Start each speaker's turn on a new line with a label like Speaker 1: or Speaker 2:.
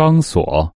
Speaker 1: 钢索。